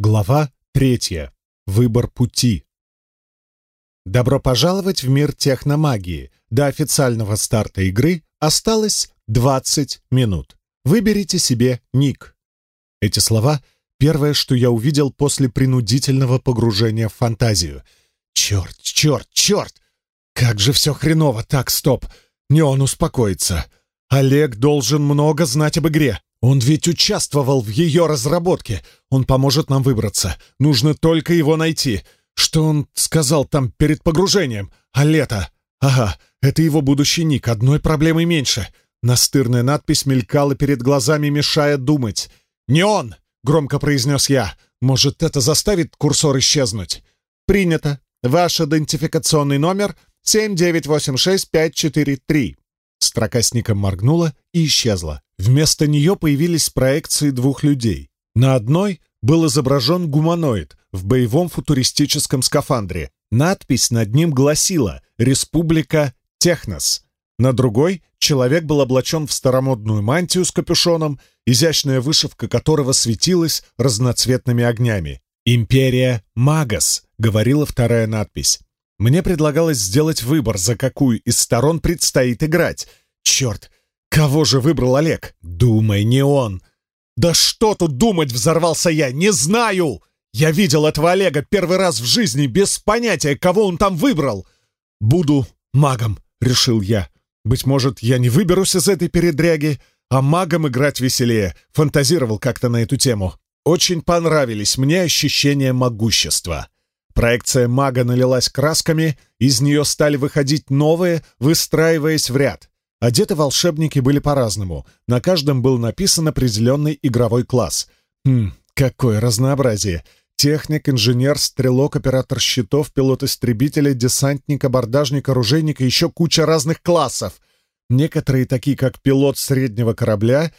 Глава третья. Выбор пути. Добро пожаловать в мир техномагии. До официального старта игры осталось 20 минут. Выберите себе ник. Эти слова — первое, что я увидел после принудительного погружения в фантазию. Черт, черт, черт! Как же все хреново! Так, стоп! Не он успокоится. Олег должен много знать об игре. Он ведь участвовал в ее разработке. Он поможет нам выбраться. Нужно только его найти. Что он сказал там перед погружением? А лето? Ага, это его будущий ник. Одной проблемой меньше. Настырная надпись мелькала перед глазами, мешая думать. «Не он!» — громко произнес я. «Может, это заставит курсор исчезнуть?» «Принято. Ваш идентификационный номер 7986543». Строка с ником моргнула и исчезла. Вместо нее появились проекции двух людей. На одной был изображен гуманоид в боевом футуристическом скафандре. Надпись над ним гласила «Республика Технос». На другой человек был облачен в старомодную мантию с капюшоном, изящная вышивка которого светилась разноцветными огнями. «Империя Магас», — говорила вторая надпись. Мне предлагалось сделать выбор, за какую из сторон предстоит играть. Черт, Кого же выбрал Олег? Думай, не он. Да что тут думать, взорвался я, не знаю! Я видел этого Олега первый раз в жизни, без понятия, кого он там выбрал. Буду магом, решил я. Быть может, я не выберусь из этой передряги, а магом играть веселее. Фантазировал как-то на эту тему. Очень понравились мне ощущения могущества. Проекция мага налилась красками, из нее стали выходить новые, выстраиваясь в ряд. Одеты волшебники были по-разному. На каждом был написан определенный игровой класс. Хм, какое разнообразие! Техник, инженер, стрелок, оператор щитов, пилот истребителя, десантник, абордажник, оружейник и еще куча разных классов. Некоторые, такие как пилот среднего корабля,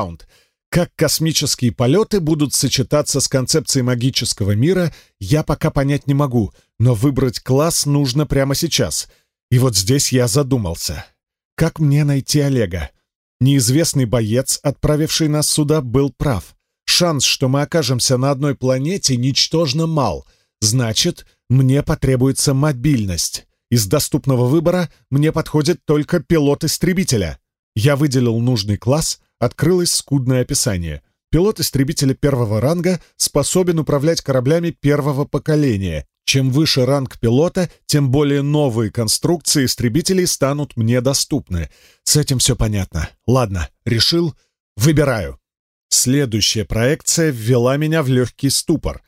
пилот тяжелого корабля, капитан среднего корабля, оператор боевого голема, были для меня закрыты. Требовался более дорогой аккаунт — как космические полеты будут сочетаться с концепцией магического мира, я пока понять не могу, но выбрать класс нужно прямо сейчас. И вот здесь я задумался. Как мне найти Олега? Неизвестный боец, отправивший нас сюда, был прав. Шанс, что мы окажемся на одной планете, ничтожно мал. Значит, мне потребуется мобильность. Из доступного выбора мне подходит только пилот истребителя. Я выделил нужный класс — открылось скудное описание. Пилот истребителя первого ранга способен управлять кораблями первого поколения. Чем выше ранг пилота, тем более новые конструкции истребителей станут мне доступны. С этим все понятно. Ладно, решил, выбираю. Следующая проекция ввела меня в легкий ступор.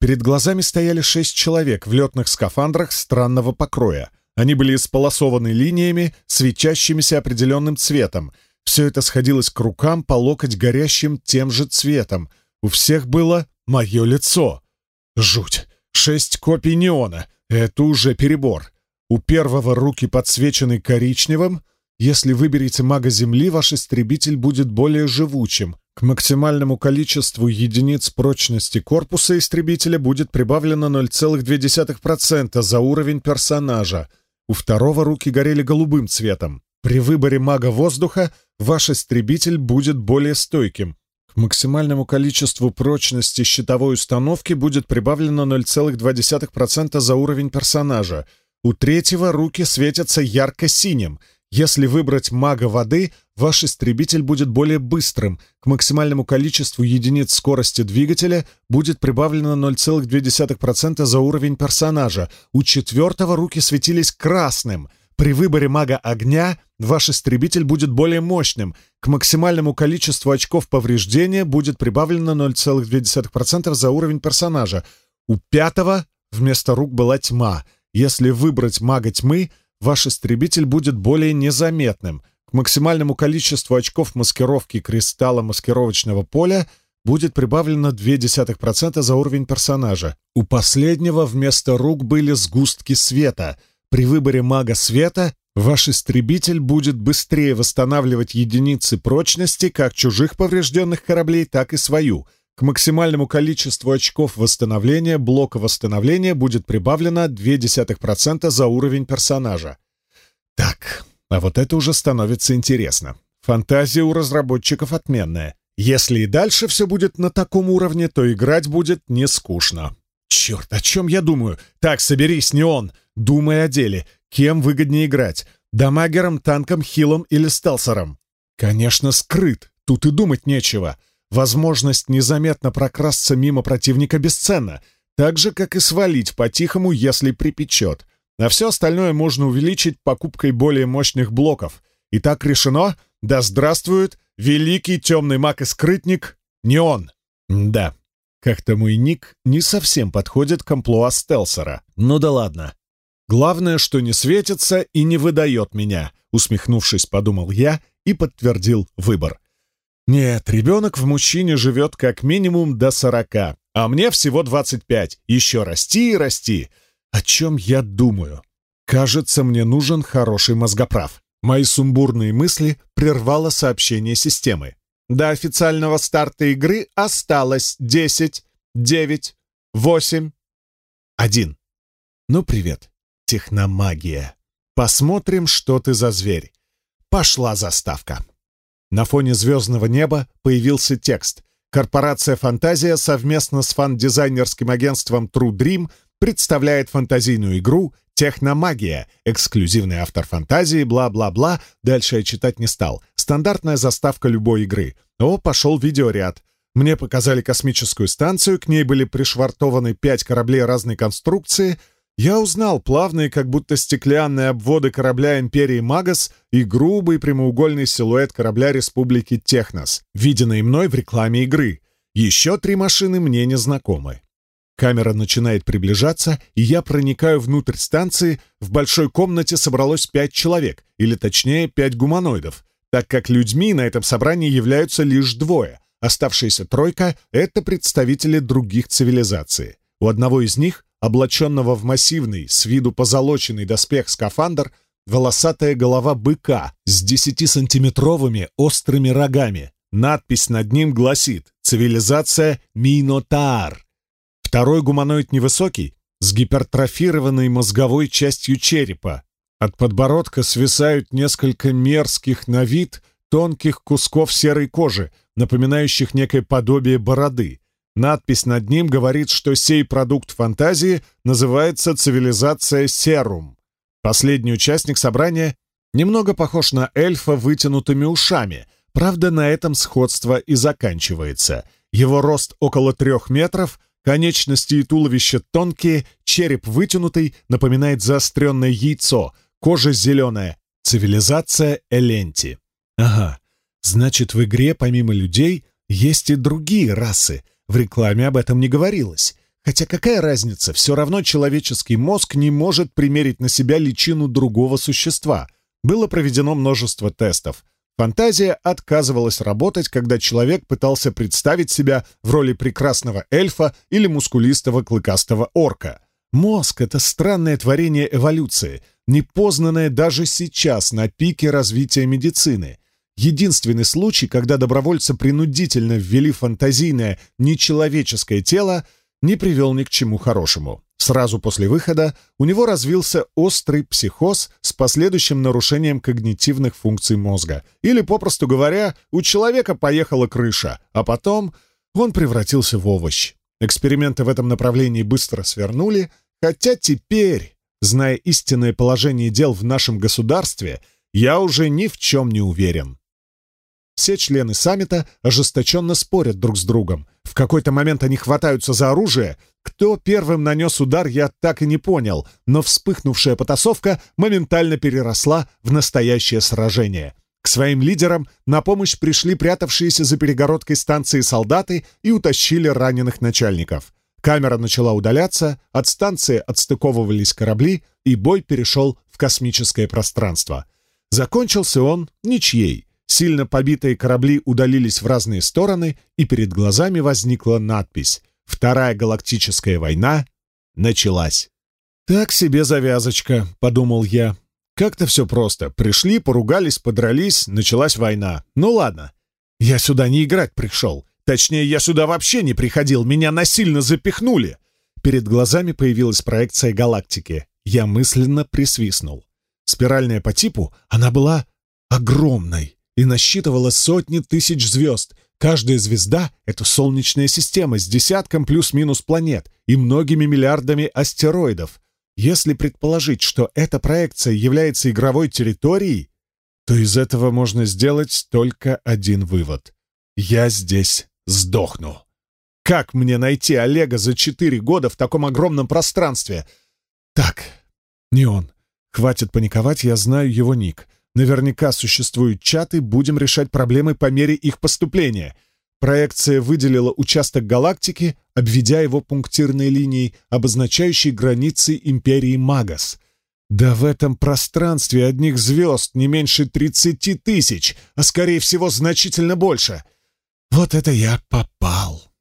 Перед глазами стояли шесть человек в летных скафандрах странного покроя. Они были исполосованы линиями, светящимися определенным цветом — все это сходилось к рукам по локоть горящим тем же цветом. У всех было мое лицо. Жуть! Шесть копий неона. Это уже перебор. У первого руки подсвечены коричневым. Если выберете мага Земли, ваш истребитель будет более живучим. К максимальному количеству единиц прочности корпуса истребителя будет прибавлено 0,2% за уровень персонажа. У второго руки горели голубым цветом. При выборе мага воздуха ваш истребитель будет более стойким. К максимальному количеству прочности щитовой установки будет прибавлено 0,2% за уровень персонажа. У третьего руки светятся ярко-синим. Если выбрать мага воды, ваш истребитель будет более быстрым. К максимальному количеству единиц скорости двигателя будет прибавлено 0,2% за уровень персонажа. У четвертого руки светились красным — при выборе мага огня ваш истребитель будет более мощным. К максимальному количеству очков повреждения будет прибавлено 0,2% за уровень персонажа. У пятого вместо рук была тьма. Если выбрать мага тьмы, ваш истребитель будет более незаметным. К максимальному количеству очков маскировки кристалла маскировочного поля будет прибавлено 0,2% за уровень персонажа. У последнего вместо рук были сгустки света — При выборе мага света ваш истребитель будет быстрее восстанавливать единицы прочности как чужих поврежденных кораблей, так и свою. К максимальному количеству очков восстановления блока восстановления будет прибавлено 0,2% за уровень персонажа. Так, а вот это уже становится интересно. Фантазия у разработчиков отменная. Если и дальше все будет на таком уровне, то играть будет не скучно. Черт, о чем я думаю? Так, соберись, не он. Думай о деле. Кем выгоднее играть? Дамагером, танком, хилом или стелсером? Конечно, скрыт. Тут и думать нечего. Возможность незаметно прокрасться мимо противника бесценна, так же, как и свалить по-тихому, если припечет. А все остальное можно увеличить покупкой более мощных блоков. И так решено — да здравствует великий темный маг и скрытник не он. Как-то мой ник не совсем подходит к амплуа стелсера. Ну да ладно. Главное, что не светится и не выдает меня, усмехнувшись, подумал я и подтвердил выбор. Нет, ребенок в мужчине живет как минимум до сорока, а мне всего двадцать пять. Еще расти и расти. О чем я думаю? Кажется, мне нужен хороший мозгоправ. Мои сумбурные мысли прервало сообщение системы. До официального старта игры осталось 10, 9, 8, 1. Ну, привет, техномагия. Посмотрим, что ты за зверь. Пошла заставка. На фоне звездного неба появился текст. Корпорация «Фантазия» совместно с фан-дизайнерским агентством True Dream представляет фантазийную игру Техномагия, эксклюзивный автор фантазии, бла-бла-бла. Дальше я читать не стал. Стандартная заставка любой игры. О, пошел видеоряд. Мне показали космическую станцию, к ней были пришвартованы пять кораблей разной конструкции. Я узнал плавные, как будто стеклянные обводы корабля Империи Магас и грубый прямоугольный силуэт корабля Республики Технос, виденный мной в рекламе игры. Еще три машины мне не знакомы. Камера начинает приближаться, и я проникаю внутрь станции. В большой комнате собралось пять человек, или точнее пять гуманоидов, так как людьми на этом собрании являются лишь двое. Оставшаяся тройка — это представители других цивилизаций. У одного из них, облаченного в массивный, с виду позолоченный доспех скафандр, волосатая голова быка с 10-сантиметровыми острыми рогами. Надпись над ним гласит «Цивилизация Минотаар». Второй гуманоид невысокий, с гипертрофированной мозговой частью черепа, От подбородка свисают несколько мерзких на вид тонких кусков серой кожи, напоминающих некое подобие бороды. Надпись над ним говорит, что сей продукт фантазии называется «Цивилизация Серум». Последний участник собрания немного похож на эльфа вытянутыми ушами, правда, на этом сходство и заканчивается. Его рост около трех метров — Конечности и туловище тонкие, череп вытянутый, напоминает заостренное яйцо, Кожа зеленая, цивилизация Эленти. Ага, значит, в игре помимо людей есть и другие расы. В рекламе об этом не говорилось. Хотя какая разница, все равно человеческий мозг не может примерить на себя личину другого существа. Было проведено множество тестов. Фантазия отказывалась работать, когда человек пытался представить себя в роли прекрасного эльфа или мускулистого клыкастого орка. Мозг — это странное творение эволюции, Непознанное даже сейчас на пике развития медицины. Единственный случай, когда добровольцы принудительно ввели фантазийное, нечеловеческое тело, не привел ни к чему хорошему. Сразу после выхода у него развился острый психоз с последующим нарушением когнитивных функций мозга. Или, попросту говоря, у человека поехала крыша, а потом он превратился в овощ. Эксперименты в этом направлении быстро свернули, хотя теперь зная истинное положение дел в нашем государстве, я уже ни в чем не уверен. Все члены саммита ожесточенно спорят друг с другом. В какой-то момент они хватаются за оружие. Кто первым нанес удар, я так и не понял, но вспыхнувшая потасовка моментально переросла в настоящее сражение. К своим лидерам на помощь пришли прятавшиеся за перегородкой станции солдаты и утащили раненых начальников. Камера начала удаляться от станции отстыковывались корабли, и бой перешел в космическое пространство. Закончился он ничьей. Сильно побитые корабли удалились в разные стороны, и перед глазами возникла надпись «Вторая галактическая война началась». «Так себе завязочка», — подумал я. «Как-то все просто. Пришли, поругались, подрались, началась война. Ну ладно. Я сюда не играть пришел. Точнее, я сюда вообще не приходил, меня насильно запихнули. Перед глазами появилась проекция галактики. Я мысленно присвистнул. Спиральная по типу, она была огромной и насчитывала сотни тысяч звезд. Каждая звезда — это солнечная система с десятком плюс-минус планет и многими миллиардами астероидов. Если предположить, что эта проекция является игровой территорией, то из этого можно сделать только один вывод. Я здесь сдохну. Как мне найти Олега за четыре года в таком огромном пространстве? Так, не он. Хватит паниковать, я знаю его ник. Наверняка существуют чаты, будем решать проблемы по мере их поступления. Проекция выделила участок галактики, обведя его пунктирной линией, обозначающей границы империи Магас. Да в этом пространстве одних звезд не меньше тридцати тысяч, а скорее всего значительно больше. Вот это я попал.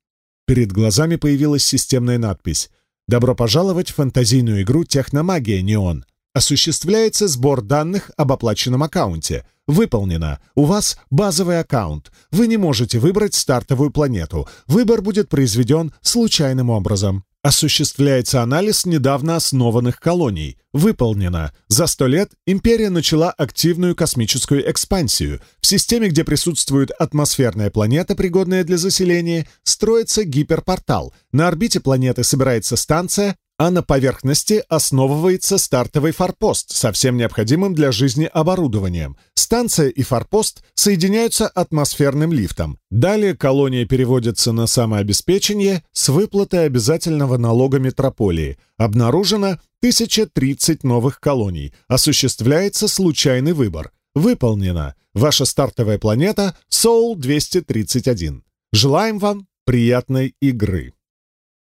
Перед глазами появилась системная надпись «Добро пожаловать в фантазийную игру «Техномагия Неон». Осуществляется сбор данных об оплаченном аккаунте. Выполнено. У вас базовый аккаунт. Вы не можете выбрать стартовую планету. Выбор будет произведен случайным образом. Осуществляется анализ недавно основанных колоний. Выполнено. За сто лет империя начала активную космическую экспансию. В системе, где присутствует атмосферная планета, пригодная для заселения, строится гиперпортал. На орбите планеты собирается А на поверхности основывается стартовый форпост, со всем необходимым для жизни оборудованием. Станция и форпост соединяются атмосферным лифтом. Далее колония переводится на самообеспечение с выплатой обязательного налога метрополии. Обнаружено 1030 новых колоний. Осуществляется случайный выбор. Выполнено. Ваша стартовая планета Soul 231. Желаем вам приятной игры!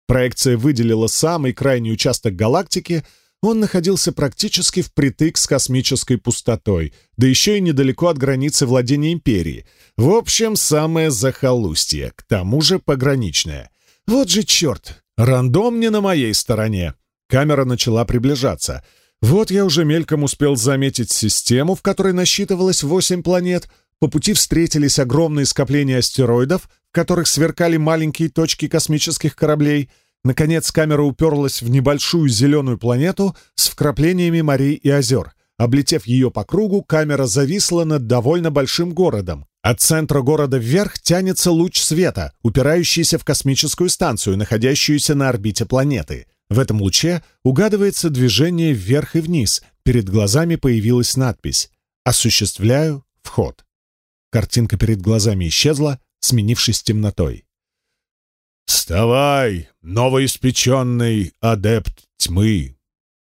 Проекция выделила самый крайний участок галактики, он находился практически впритык с космической пустотой, да еще и недалеко от границы владения Империи. В общем, самое захолустье, к тому же пограничное. Вот же черт, рандом не на моей стороне. Камера начала приближаться. Вот я уже мельком успел заметить систему, в которой насчитывалось восемь планет. По пути встретились огромные скопления астероидов, которых сверкали маленькие точки космических кораблей, наконец камера уперлась в небольшую зеленую планету с вкраплениями морей и озер. Облетев ее по кругу, камера зависла над довольно большим городом. От центра города вверх тянется луч света, упирающийся в космическую станцию, находящуюся на орбите планеты. В этом луче угадывается движение вверх и вниз. Перед глазами появилась надпись «Осуществляю вход». Картинка перед глазами исчезла, сменившись темнотой. «Вставай, новоиспеченный адепт тьмы!»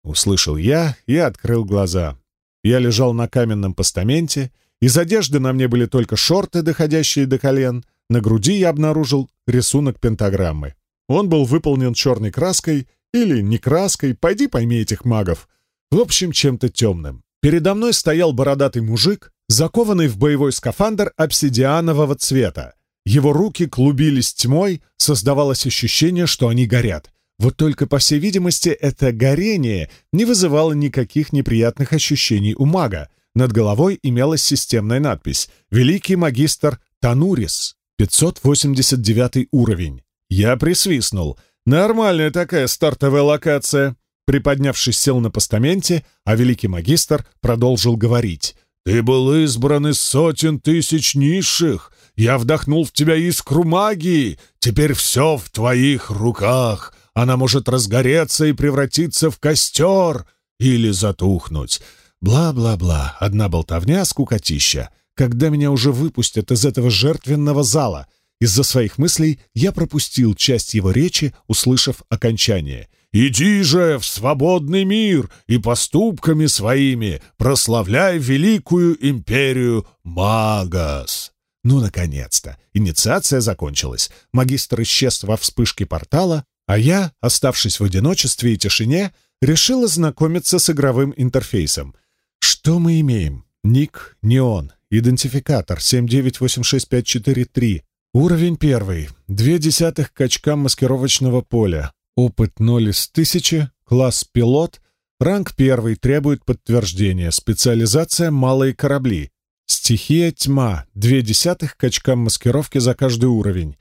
Услышал я и открыл глаза. Я лежал на каменном постаменте, из одежды на мне были только шорты, доходящие до колен, на груди я обнаружил рисунок пентаграммы. Он был выполнен черной краской или не краской, пойди пойми этих магов. В общем, чем-то темным. Передо мной стоял бородатый мужик, закованный в боевой скафандр обсидианового цвета. Его руки клубились тьмой, создавалось ощущение, что они горят. Вот только, по всей видимости, это горение не вызывало никаких неприятных ощущений у мага. Над головой имелась системная надпись «Великий магистр Танурис, 589 уровень». Я присвистнул. «Нормальная такая стартовая локация». Приподнявшись, сел на постаменте, а великий магистр продолжил говорить. «Ты был избран из сотен тысяч низших. Я вдохнул в тебя искру магии. Теперь все в твоих руках. Она может разгореться и превратиться в костер или затухнуть. Бла-бла-бла. Одна болтовня, скукотища. Когда меня уже выпустят из этого жертвенного зала? Из-за своих мыслей я пропустил часть его речи, услышав окончание. «Иди же в свободный мир и поступками своими прославляй великую империю Магас!» Ну, наконец-то! Инициация закончилась. Магистр исчез во вспышке портала, а я, оставшись в одиночестве и тишине, решил ознакомиться с игровым интерфейсом. Что мы имеем? Ник, неон, идентификатор 7986543, уровень первый, две десятых качка маскировочного поля, опыт 0 из 1000, класс пилот, ранг первый требует подтверждения, специализация малые корабли, Стихия «Тьма», две десятых качкам маскировки за каждый уровень.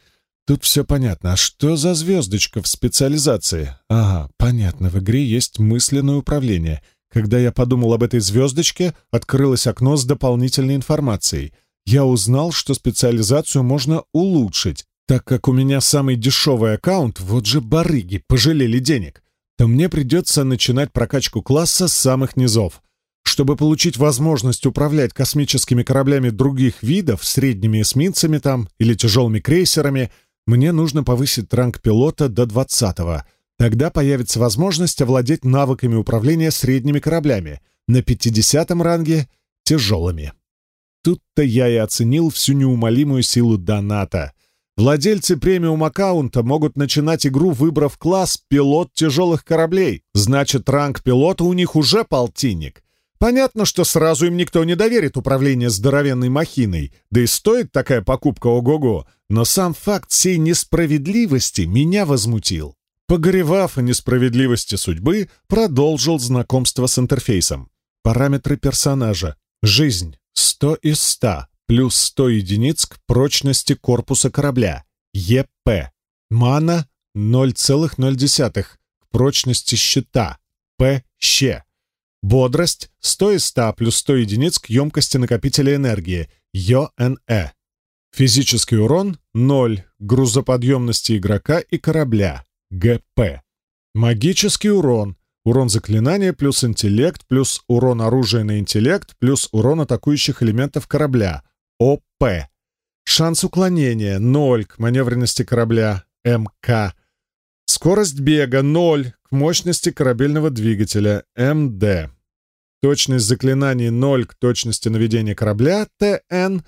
Тут все понятно. А что за звездочка в специализации? Ага, понятно, в игре есть мысленное управление. Когда я подумал об этой звездочке, открылось окно с дополнительной информацией. Я узнал, что специализацию можно улучшить, так как у меня самый дешевый аккаунт, вот же барыги, пожалели денег, то мне придется чтобы получить возможность управлять космическими кораблями других видов, средними эсминцами там или тяжелыми крейсерами, мне нужно повысить ранг пилота до 20-го. Тогда появится возможность овладеть навыками управления средними кораблями, на 50-м ранге — тяжелыми. Тут-то я и оценил всю неумолимую силу доната. Владельцы премиум-аккаунта могут начинать игру, выбрав класс «пилот тяжелых кораблей». Значит, ранг пилота у них уже полтинник — Понятно, что сразу им никто не доверит управление здоровенной махиной, да и стоит такая покупка ого-го, но сам факт всей несправедливости меня возмутил. Погоревав о несправедливости судьбы, продолжил знакомство с интерфейсом. Параметры персонажа. Жизнь. 100 из 100 плюс 100 единиц к прочности корпуса корабля. ЕП. Мана 0,0 к прочности щита. ПЩ. Бодрость 100 из 100 плюс 100 единиц к емкости накопителя энергии, ЙОНЭ. Физический урон 0, грузоподъемности игрока и корабля, ГП. Магический урон Урон заклинания плюс интеллект плюс урон оружия на интеллект плюс урон атакующих элементов корабля. ОП. Шанс уклонения 0 к маневренности корабля. МК. Скорость бега 0 к мощности корабельного двигателя. МД. Точность заклинаний 0 к точности наведения корабля. ТН.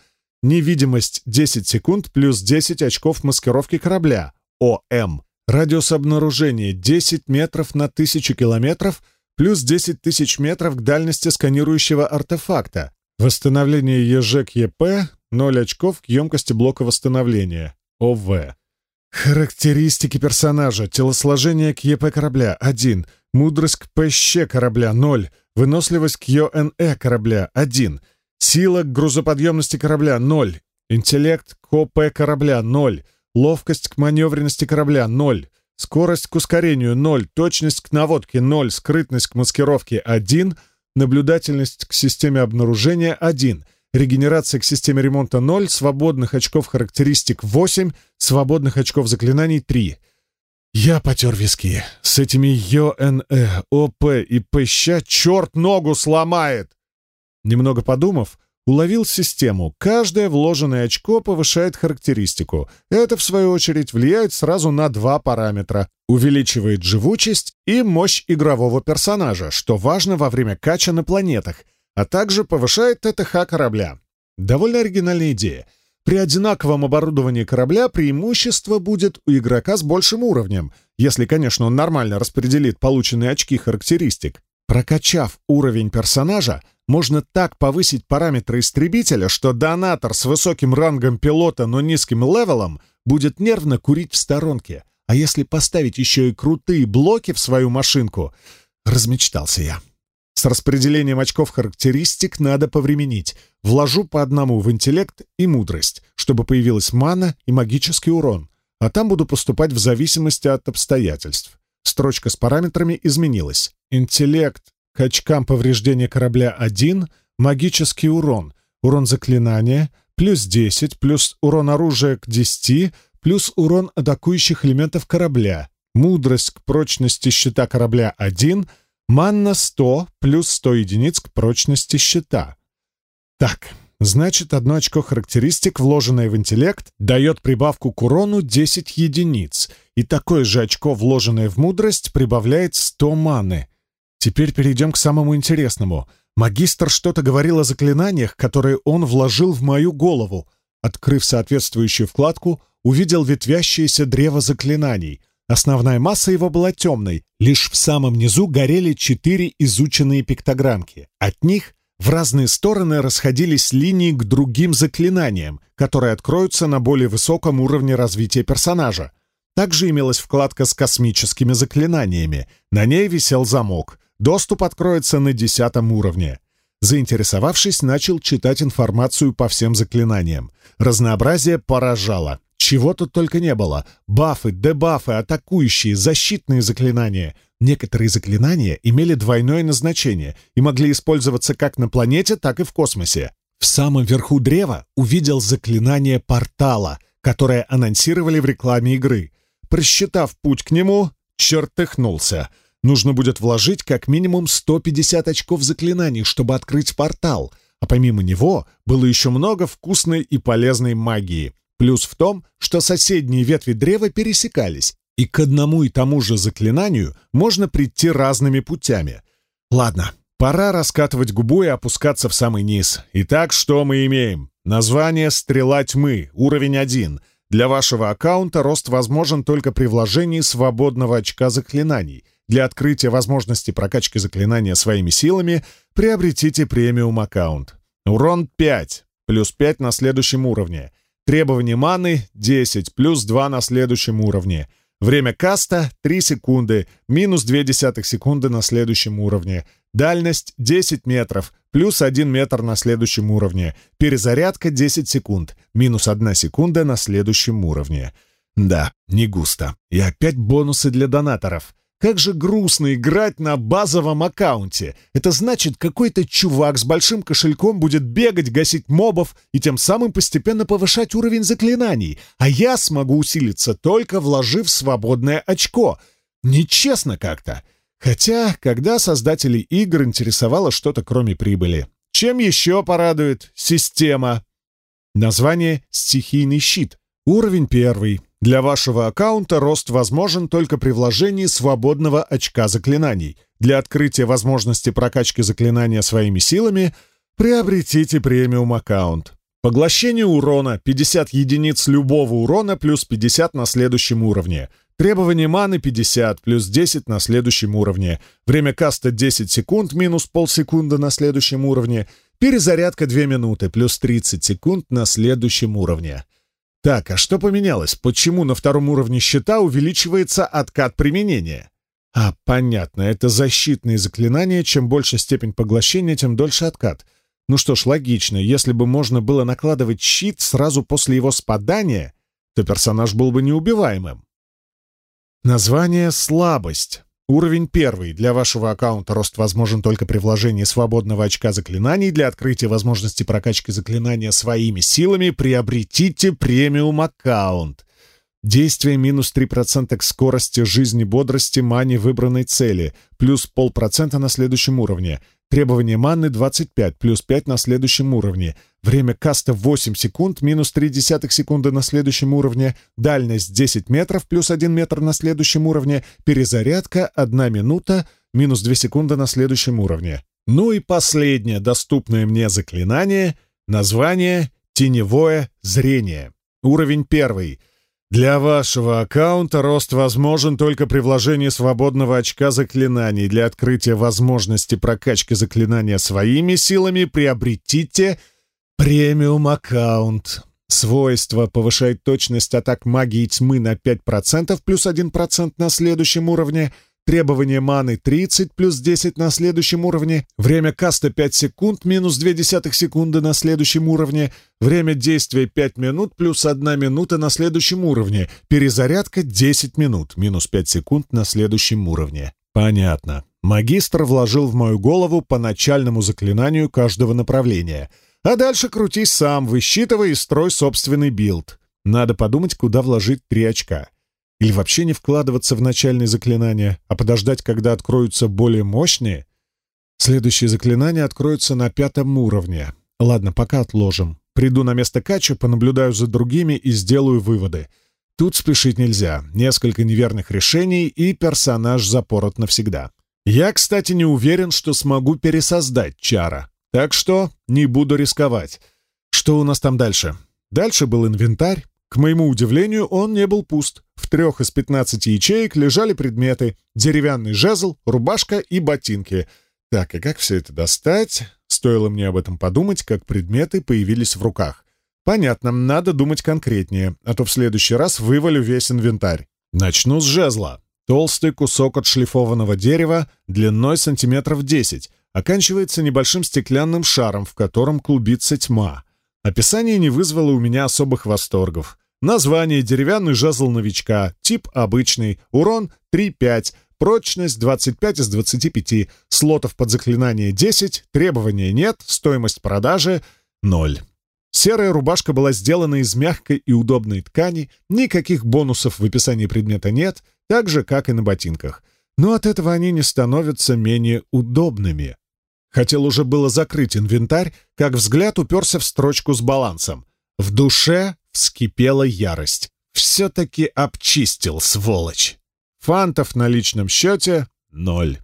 Невидимость 10 секунд плюс 10 очков маскировки корабля. ОМ. Радиус обнаружения 10 метров на 1000 километров плюс 10 тысяч метров к дальности сканирующего артефакта. Восстановление ЕЖ к ЕП 0 очков к емкости блока восстановления. ОВ. Характеристики персонажа. Телосложение к ЕП корабля — 1. Мудрость к ПЩ корабля — 0. Выносливость к ЙОНЭ корабля — 1. Сила к грузоподъемности корабля — 0. Интеллект к ОП корабля — 0. Ловкость к маневренности корабля — 0. Скорость к ускорению — 0. Точность к наводке — 0. Скрытность к маскировке — 1. Наблюдательность к системе обнаружения — 1. Регенерация к системе ремонта — 0. Свободных очков характеристик — 8. Свободных очков заклинаний — 3. Я потер виски. С этими ЙОНЭ, ОП и ПЩ черт ногу сломает! Немного подумав, уловил систему. Каждое вложенное очко повышает характеристику. Это, в свою очередь, влияет сразу на два параметра. Увеличивает живучесть и мощь игрового персонажа, что важно во время кача на планетах, а также повышает ТТХ корабля. Довольно оригинальная идея. При одинаковом оборудовании корабля преимущество будет у игрока с большим уровнем, если, конечно, он нормально распределит полученные очки характеристик. Прокачав уровень персонажа, можно так повысить параметры истребителя, что донатор с высоким рангом пилота, но низким левелом будет нервно курить в сторонке. А если поставить еще и крутые блоки в свою машинку... Размечтался я. С распределением очков характеристик надо повременить. Вложу по одному в интеллект и мудрость, чтобы появилась мана и магический урон. А там буду поступать в зависимости от обстоятельств. Строчка с параметрами изменилась. Интеллект к очкам повреждения корабля 1, магический урон, урон заклинания, плюс 10, плюс урон оружия к 10, плюс урон атакующих элементов корабля, мудрость к прочности щита корабля 1, манна 100, плюс 100 единиц к прочности щита. Так, значит, одно очко характеристик, вложенное в интеллект, дает прибавку к урону 10 единиц, и такое же очко, вложенное в мудрость, прибавляет 100 маны — Теперь перейдем к самому интересному. Магистр что-то говорил о заклинаниях, которые он вложил в мою голову. Открыв соответствующую вкладку, увидел ветвящееся древо заклинаний. основная масса его была темной, лишь в самом низу горели четыре изученные пиктограммки. От них в разные стороны расходились линии к другим заклинаниям, которые откроются на более высоком уровне развития персонажа. Также имелась вкладка с космическими заклинаниями. На ней висел замок. Доступ откроется на десятом уровне. Заинтересовавшись, начал читать информацию по всем заклинаниям. Разнообразие поражало чего тут только не было. Бафы, дебафы, атакующие, защитные заклинания. Некоторые заклинания имели двойное назначение и могли использоваться как на планете, так и в космосе. В самом верху древа увидел заклинание портала, которое анонсировали в рекламе игры. Просчитав путь к нему, чертыхнулся. Нужно будет вложить как минимум 150 очков заклинаний, чтобы открыть портал — а помимо него было еще много вкусной и полезной магии. Плюс в том, что соседние ветви древа пересекались, и к одному и тому же заклинанию можно прийти разными путями. Ладно, Пора раскатывать губу и опускаться в самый низ. Итак, что мы имеем? Название «Стрела тьмы», уровень 1. Для вашего аккаунта рост возможен только при вложении свободного очка заклинаний. Для открытия возможности прокачки заклинания своими силами приобретите премиум аккаунт. Урон 5, плюс 5 на следующем уровне. требования маны — 10, плюс 2 на следующем уровне. Время каста — 3 секунды, минус 0,2 секунды на следующем уровне. Дальность — 10 метров, плюс 1 метр на следующем уровне. Перезарядка — 10 секунд, минус 1 секунда на следующем уровне. Да, не густо. И опять бонусы для донаторов как же грустно играть на базовом аккаунте. Это значит, какой-то чувак с большим кошельком будет бегать, гасить мобов и тем самым постепенно повышать уровень заклинаний, а я смогу усилиться, только вложив свободное очко. Нечестно как-то. Хотя, когда создателей игр интересовало что-то кроме прибыли? Чем еще порадует система? Название «Стихийный щит». Уровень первый. Для вашего аккаунта рост возможен только при вложении свободного очка заклинаний. Для открытия возможности прокачки заклинания своими силами приобретите премиум-аккаунт. Поглощение урона — 50 единиц любого урона плюс 50 на следующем уровне. Требование маны 50 плюс 10 на следующем уровне. Время каста 10 секунд минус полсекунды на следующем уровне. Перезарядка 2 минуты плюс 30 секунд на следующем уровне. Так, а что поменялось? Почему на втором уровне щита увеличивается откат применения? А, понятно, это защитные заклинания. Чем больше степень поглощения, тем дольше откат. Ну что ж, логично. Если бы можно было накладывать щит сразу после его спадания, то персонаж был бы неубиваемым. Название «Слабость». Уровень первый. Для вашего аккаунта рост возможен только при вложении свободного очка заклинаний. Для открытия возможности прокачки заклинания своими силами приобретите премиум-аккаунт. Действие минус 3% к скорости жизни, бодрости, мани выбранной цели, плюс полпроцента на следующем уровне требование Манны 25 плюс 5 на следующем уровне, время каста 8 секунд минус 0,3 секунды на следующем уровне, дальность 10 метров плюс 1 метр на следующем уровне, перезарядка 1 минута минус 2 секунды на следующем уровне. Ну и последнее доступное мне заклинание — название «Теневое зрение». Уровень первый — для вашего аккаунта рост возможен только при вложении свободного очка заклинаний. Для открытия возможности прокачки заклинания своими силами приобретите премиум-аккаунт. Свойство повышает точность атак магии тьмы на 5% плюс 1% на следующем уровне — Требование маны 30 плюс 10 на следующем уровне. Время каста 5 секунд минус 0,2 секунды на следующем уровне. Время действия 5 минут плюс 1 минута на следующем уровне. Перезарядка 10 минут минус 5 секунд на следующем уровне. Понятно. Магистр вложил в мою голову по начальному заклинанию каждого направления. А дальше крутись сам, высчитывай и строй собственный билд. Надо подумать, куда вложить три очка. или вообще не вкладываться в начальные заклинания, а подождать, когда откроются более мощные? Следующие заклинания откроются на пятом уровне. Ладно, пока отложим. Приду на место Кача, понаблюдаю за другими и сделаю выводы. Тут спешить нельзя. Несколько неверных решений, и персонаж запорот навсегда. Я, кстати, не уверен, что смогу пересоздать чара. Так что не буду рисковать. Что у нас там дальше? Дальше был инвентарь. К моему удивлению, он не был пуст. В трех из пятнадцати ячеек лежали предметы — деревянный жезл, рубашка и ботинки. Так, и как все это достать? Стоило мне об этом подумать, как предметы появились в руках. Понятно, надо думать конкретнее, а то в следующий раз вывалю весь инвентарь. Начну с жезла. Толстый кусок отшлифованного дерева длиной сантиметров 10, оканчивается небольшим стеклянным шаром, в Название Деревянный жезл новичка, тип обычный, урон 3-5, прочность 25 из 25, слотов под заклинание 10, требований нет, стоимость продажи 0. Серая рубашка была сделана из мягкой и удобной ткани, никаких бонусов в описании предмета нет, так же, как и на ботинках. Но от этого они не становятся менее удобными. Хотел уже было закрыть инвентарь, как взгляд уперся в строчку с балансом. В душе вскипела ярость. Все-таки обчистил, сволочь. Фантов на личном счете — ноль.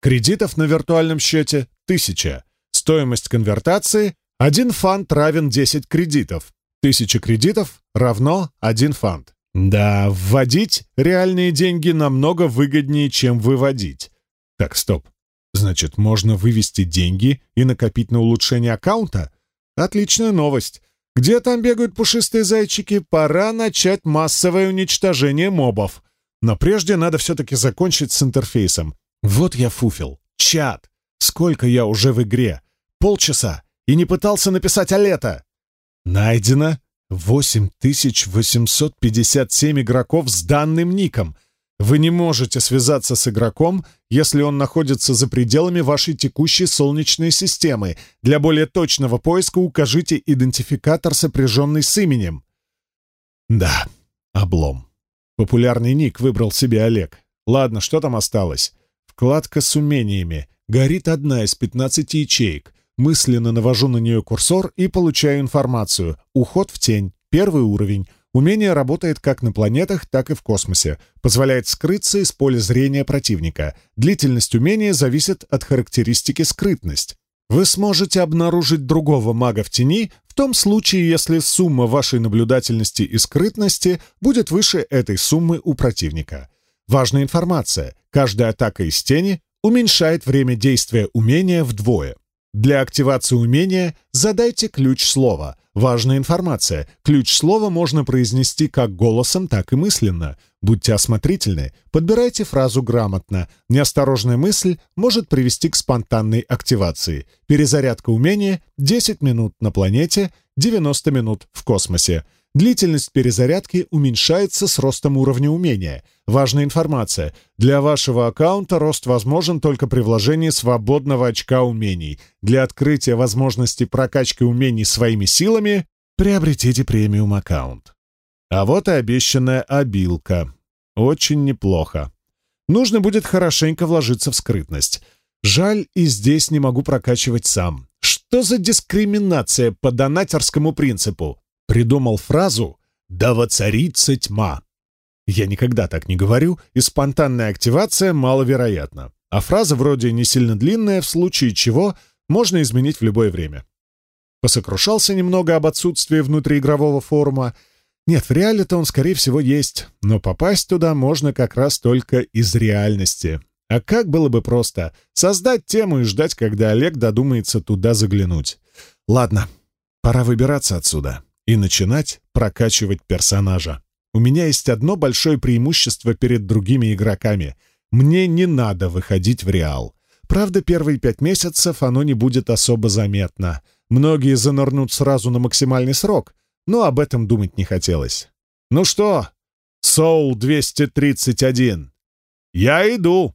Кредитов на виртуальном счете — тысяча. Стоимость конвертации — один фант равен 10 кредитов. Тысяча кредитов равно один фант. Да, вводить реальные деньги намного выгоднее, чем выводить. Так, стоп. Значит, можно вывести деньги и накопить на улучшение аккаунта? Отличная новость. Где там бегают пушистые зайчики? Пора начать массовое уничтожение мобов. Но прежде надо все-таки закончить с интерфейсом. Вот я фуфел. Чат. Сколько я уже в игре? Полчаса. И не пытался написать Алета. Найдено 8857 игроков с данным ником. Вы не можете связаться с игроком, если он находится за пределами вашей текущей Солнечной системы. Для более точного поиска укажите идентификатор, сопряженный с именем. Да, облом. Популярный ник выбрал себе Олег. Ладно, что там осталось? Вкладка с умениями. Горит одна из 15 ячеек. Мысленно навожу на нее курсор и получаю информацию. Уход в тень. Первый Умение работает как на планетах, так и в космосе. Позволяет скрыться из поля зрения противника. Длительность умения зависит от характеристики скрытность. Вы сможете обнаружить другого мага в тени в том случае, если сумма вашей наблюдательности и скрытности будет выше этой суммы у противника. Важная информация. Каждая атака из тени уменьшает время действия умения вдвое. Для активации умения задайте ключ слова. Важная информация. Ключ слова можно произнести как голосом, так и мысленно. Будьте осмотрительны, подбирайте фразу грамотно. Неосторожная мысль может привести к спонтанной активации. Перезарядка умения 10 минут на планете, 90 минут в космосе длительность перезарядки уменьшается с ростом уровня умения. Важная информация. Для вашего аккаунта рост возможен только при вложении свободного очка умений. Для открытия возможности прокачки умений своими силами приобретите премиум аккаунт. А вот и обещанная обилка. Очень неплохо. Нужно будет хорошенько вложиться в скрытность. Жаль, и здесь не могу прокачивать сам. Что за дискриминация по донатерскому принципу? придумал фразу «Довоцарить «Да тьма». Я никогда так не говорю, и спонтанная активация маловероятна. А фраза вроде не сильно длинная, в случае чего можно изменить в любое время. Посокрушался немного об отсутствии внутриигрового форума. Нет, в реале-то он, скорее всего, есть, но попасть туда можно как раз только из реальности. А как было бы просто создать тему и ждать, когда Олег додумается туда заглянуть. Ладно, пора выбираться отсюда и начинать прокачивать персонажа. У меня есть одно большое преимущество перед другими игроками. Мне не надо выходить в Реал. Правда, первые пять месяцев оно не будет особо заметно. Многие занырнут сразу на максимальный срок, но об этом думать не хотелось. «Ну что, Соул-231?» «Я иду!»